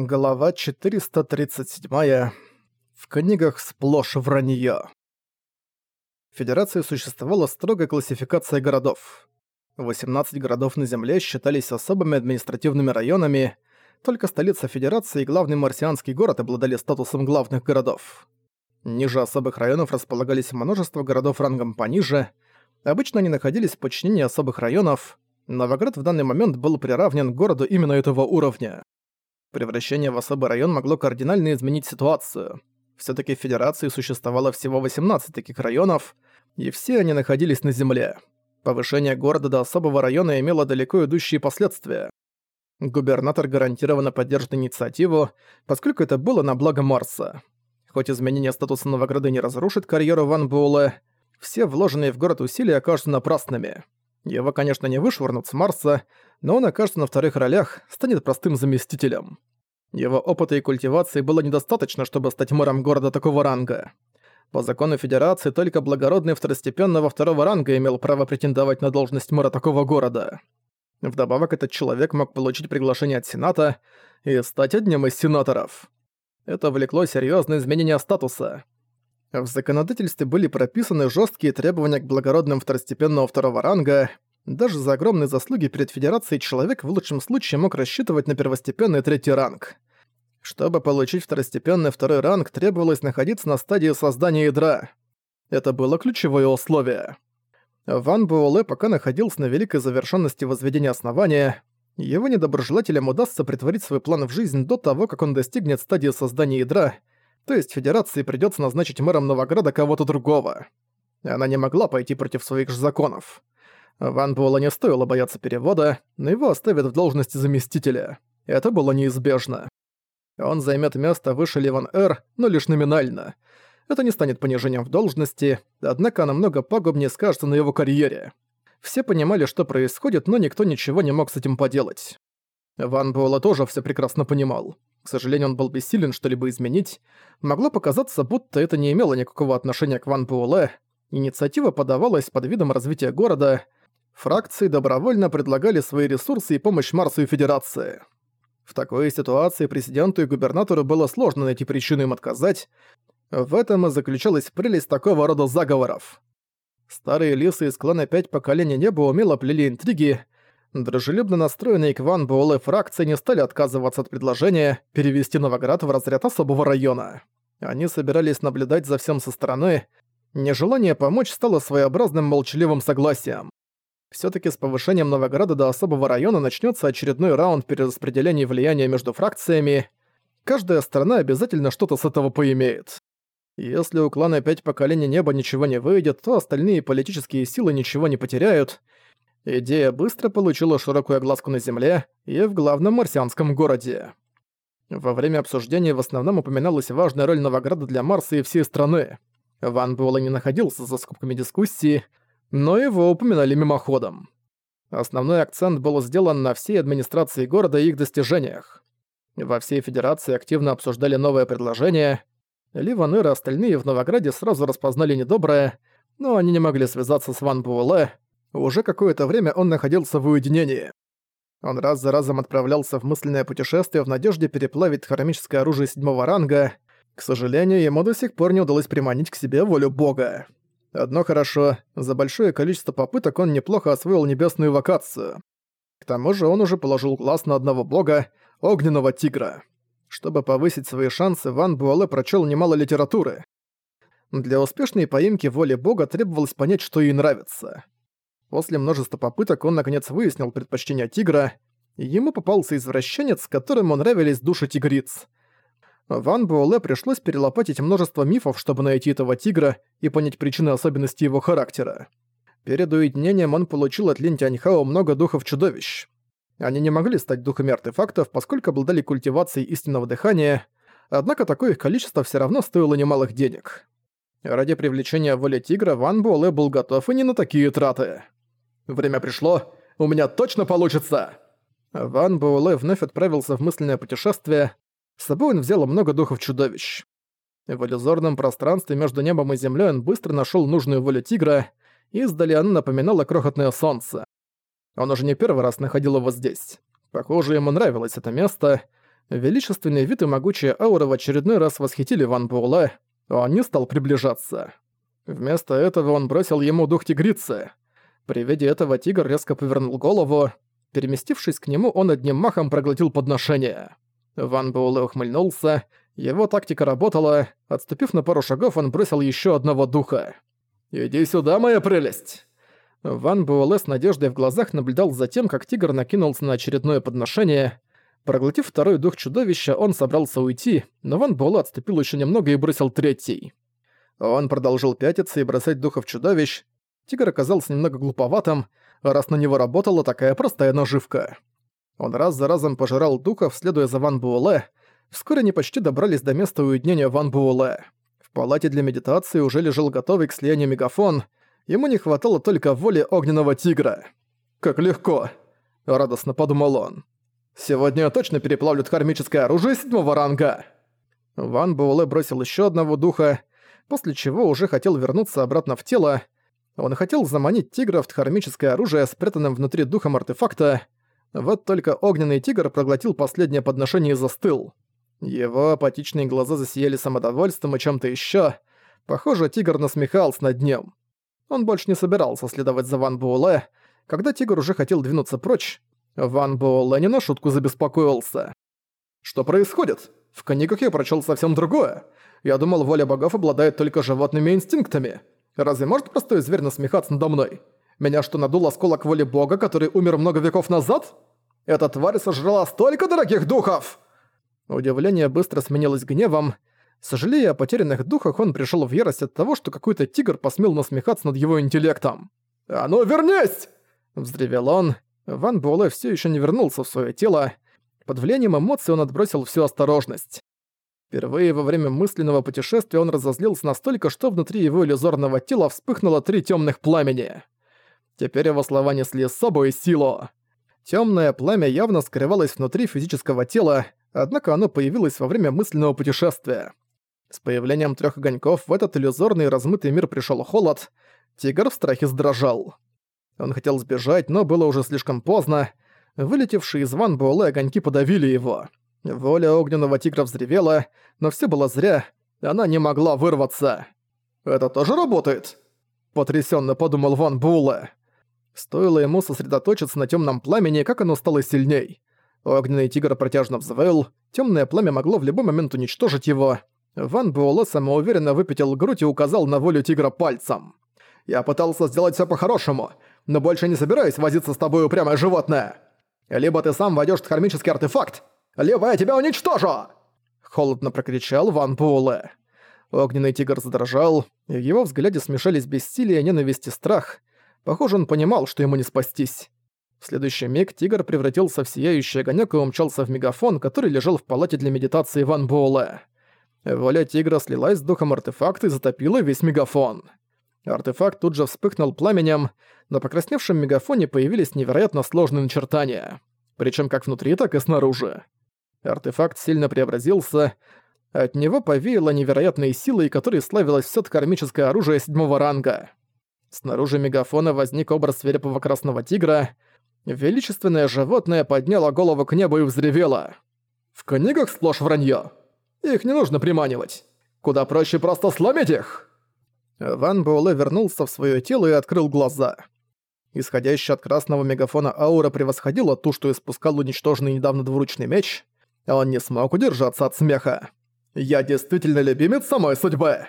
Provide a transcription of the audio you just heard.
Глава 437. В книгах сплошь вранье. В Федерации существовала строгая классификация городов. 18 городов на Земле считались особыми административными районами, только столица Федерации и главный марсианский город обладали статусом главных городов. Ниже особых районов располагались множество городов рангом пониже, обычно они находились в подчинении особых районов, Новоград в данный момент был приравнен к городу именно этого уровня. Превращение в особый район могло кардинально изменить ситуацию. Всё-таки в Федерации существовало всего 18 таких районов, и все они находились на Земле. Повышение города до особого района имело далеко идущие последствия. Губернатор гарантированно поддержит инициативу, поскольку это было на благо Марса. Хоть изменение статуса Новограда не разрушит карьеру Ван Буэлэ, все вложенные в город усилия окажутся напрасными. Его, конечно, не вышвырнут с Марса, но он окажется на вторых ролях, станет простым заместителем. Его опыта и культивации было недостаточно, чтобы стать мэром города такого ранга. По закону Федерации только благородный второстепенного второго ранга имел право претендовать на должность мэра такого города. Вдобавок, этот человек мог получить приглашение от Сената и стать одним из сенаторов. Это влекло серьезное изменение статуса. В законодательстве были прописаны жесткие требования к благородным второстепенного второго ранга, даже за огромные заслуги перед Федерацией человек в лучшем случае мог рассчитывать на первостепенный третий ранг. Чтобы получить второстепенный второй ранг, требовалось находиться на стадии создания ядра. Это было ключевое условие. Ван Буэлэ пока находился на великой завершенности возведения основания, его недоброжелателям удастся притворить свой план в жизнь до того, как он достигнет стадии создания ядра, то есть Федерации придётся назначить мэром Новограда кого-то другого. Она не могла пойти против своих же законов. Ван Буэлла не стоило бояться перевода, но его оставят в должности заместителя. Это было неизбежно. Он займет место выше Ливан Эр, но лишь номинально. Это не станет понижением в должности, однако намного пагубнее скажется на его карьере. Все понимали, что происходит, но никто ничего не мог с этим поделать. Ван Буэлла тоже все прекрасно понимал. К сожалению, он был бессилен что-либо изменить. Могло показаться, будто это не имело никакого отношения к Ван Буэлэ. Инициатива подавалась под видом развития города — фракции добровольно предлагали свои ресурсы и помощь Марсу и Федерации. В такой ситуации президенту и губернатору было сложно найти причину им отказать. В этом и заключалась прелесть такого рода заговоров. Старые лисы из клана «Пять поколений неба» умело плели интриги. Дружелюбно настроенные к Ван Буэлэ фракции не стали отказываться от предложения перевести Новоград в разряд особого района. Они собирались наблюдать за всем со стороны. Нежелание помочь стало своеобразным молчаливым согласием. Всё-таки с повышением Новограда до особого района начнётся очередной раунд перераспределения влияния между фракциями. Каждая страна обязательно что-то с этого поимеет. Если у клана «Пять поколений неба» ничего не выйдет, то остальные политические силы ничего не потеряют. Идея быстро получила широкую огласку на Земле и в главном марсианском городе. Во время обсуждения в основном упоминалась важная роль Новограда для Марса и всей страны. Ван Буэлэ не находился за скобками дискуссии, но его упоминали мимоходом. Основной акцент был сделан на всей администрации города и их достижениях. Во всей Федерации активно обсуждали новое предложение. Ливан и остальные в Новограде сразу распознали недоброе, но они не могли связаться с Ван Буэлэ. Уже какое-то время он находился в уединении. Он раз за разом отправлялся в мысленное путешествие в надежде переплавить хромическое оружие седьмого ранга. К сожалению, ему до сих пор не удалось приманить к себе волю бога. Одно хорошо, за большое количество попыток он неплохо освоил небесную вокацию. К тому же он уже положил глаз на одного бога — огненного тигра. Чтобы повысить свои шансы, Ван Буэлэ прочел немало литературы. Для успешной поимки воли бога требовалось понять, что ей нравится. После множества попыток он наконец выяснил предпочтение тигра, и ему попался извращенец, которому нравились души тигриц — Ван Буэлэ пришлось перелопатить множество мифов, чтобы найти этого тигра и понять причины особенностей его характера. Перед уединением он получил от Лин много духов-чудовищ. Они не могли стать духами артефактов, поскольку обладали культивацией истинного дыхания, однако такое их количество все равно стоило немалых денег. Ради привлечения воли тигра Ван Буэлэ был готов и не на такие траты. «Время пришло, у меня точно получится!» Ван Буэлэ вновь отправился в мысленное путешествие, с собой он взял много духов-чудовищ. В иллюзорном пространстве между небом и землей он быстро нашел нужную волю тигра, и издали она напоминала крохотное солнце. Он уже не первый раз находил его здесь. Похоже, ему нравилось это место. Величественный вид и могучая аура в очередной раз восхитили Ван Буэлэ, он не стал приближаться. Вместо этого он бросил ему дух тигрицы. При виде этого тигр резко повернул голову. Переместившись к нему, он одним махом проглотил подношение. Ван Буэлэ ухмыльнулся. Его тактика работала. Отступив на пару шагов, он бросил еще одного духа. «Иди сюда, моя прелесть!» Ван Буэлэ с надеждой в глазах наблюдал за тем, как тигр накинулся на очередное подношение. Проглотив второй дух чудовища, он собрался уйти, но Ван Буэлэ отступил еще немного и бросил третий. Он продолжил пятиться и бросать духов чудовищ. Тигр оказался немного глуповатым, раз на него работала такая простая наживка. Он раз за разом пожирал духов, следуя за Ван Буэлэ. Вскоре они почти добрались до места уединения Ван Буэлэ. В палате для медитации уже лежал готовый к слиянию мегафон — Ему не хватало только воли огненного тигра. «Как легко!» – радостно подумал он. «Сегодня я точно переплавлю кармическое оружие седьмого ранга!» Ван Буэлэ бросил еще одного духа, после чего уже хотел вернуться обратно в тело. Он хотел заманить тигра в дхармическое оружие, спрятанным внутри духом артефакта. Вот только огненный тигр проглотил последнее подношение и застыл. Его апатичные глаза засияли самодовольством и чем-то еще. Похоже, тигр насмехался над ним. Он больше не собирался следовать за Ван Буэлэ. Когда тигр уже хотел двинуться прочь, Ван Буэлэ не на шутку забеспокоился. «Что происходит? В книгах я прочел совсем другое. Я думал, воля богов обладает только животными инстинктами. Разве может простой зверь насмехаться надо мной? Меня что, надул осколок воли бога, который умер много веков назад? Эта тварь сожрала столько дорогих духов!» Удивление быстро сменилось гневом, Сожалея о потерянных духах, он пришел в ярость от того, что какой-то тигр посмел насмехаться над его интеллектом. «А ну вернись!» – взревел он. Ван Буэлэ все еще не вернулся в свое тело. Под влиянием эмоций он отбросил всю осторожность. Впервые во время мысленного путешествия он разозлился настолько, что внутри его иллюзорного тела вспыхнуло три темных пламени. Теперь его слова несли с собой силу. Темное пламя явно скрывалось внутри физического тела, однако оно появилось во время мысленного путешествия. С появлением трех огоньков в этот иллюзорный размытый мир пришел холод. Тигр в страхе сдрожал. Он хотел сбежать, но было уже слишком поздно. Вылетевшие из ван Буэлэ огоньки подавили его. Воля огненного тигра взревела, но все было зря. Она не могла вырваться. «Это тоже работает?» Потрясенно подумал Ван Буэлэ. Стоило ему сосредоточиться на темном пламени, как оно стало сильней. Огненный тигр протяжно взвыл, темное пламя могло в любой момент уничтожить его. Ван Буэлэ самоуверенно выпятил грудь и указал на волю тигра пальцем. «Я пытался сделать все по-хорошему, но больше не собираюсь возиться с тобой, упрямое животное. Либо ты сам войдешь в кармический артефакт, либо я тебя уничтожу!» Холодно прокричал Ван Буэлэ. Огненный тигр задрожал, и в его взгляде смешались бессилие, ненависть и страх. Похоже, он понимал, что ему не спастись. В следующий миг тигр превратился в сияющий огонек и умчался в мегафон, который лежал в палате для медитации Ван Буэлэ. Воля тигра слилась с духом артефакта и затопила весь мегафон. Артефакт тут же вспыхнул пламенем, на покрасневшем мегафоне появились невероятно сложные начертания. Причем как внутри, так и снаружи. Артефакт сильно преобразился, от него повеяло невероятной силой, которой славилось всё кармическое оружие седьмого ранга. Снаружи мегафона возник образ свирепого красного тигра. Величественное животное подняло голову к небу и взревело. «В книгах сплошь вранье. Их не нужно приманивать. Куда проще просто сломить их!» Ван Буэлэ вернулся в свое тело и открыл глаза. Исходящая от красного мегафона аура превосходила ту, что испускал уничтоженный недавно двуручный меч, он не смог удержаться от смеха. «Я действительно любимец самой судьбы!»